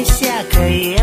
не всякое.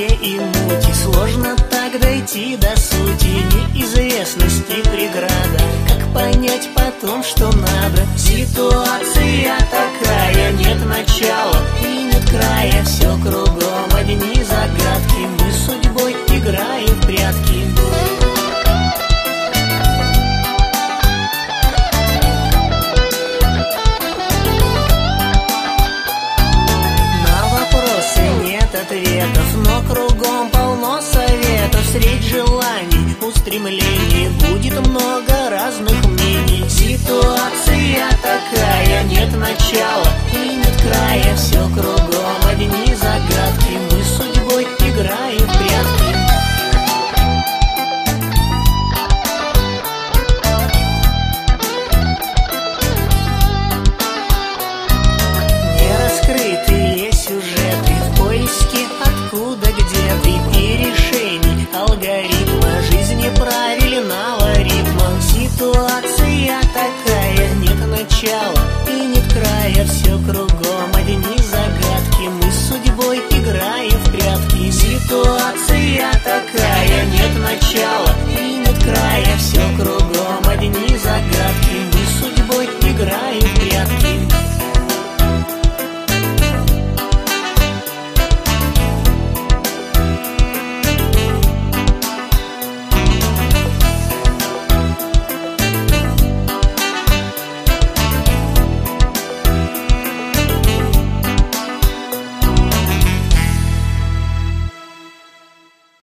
все и мути Сложно так дойти до сути Неизвестности преграда. Как понять потом, что надо? Ситуация нет ответов, но кругом полно советов. Средь желаний, устремлений будет много разных мнений. Ситуация начала и нет края Все кругом а одни загадки. Мы с судьбой играем в прятки. Ситуация такая, нет начала и нет края Все кругом а одни загадки. Мы с судьбой играем в прятки.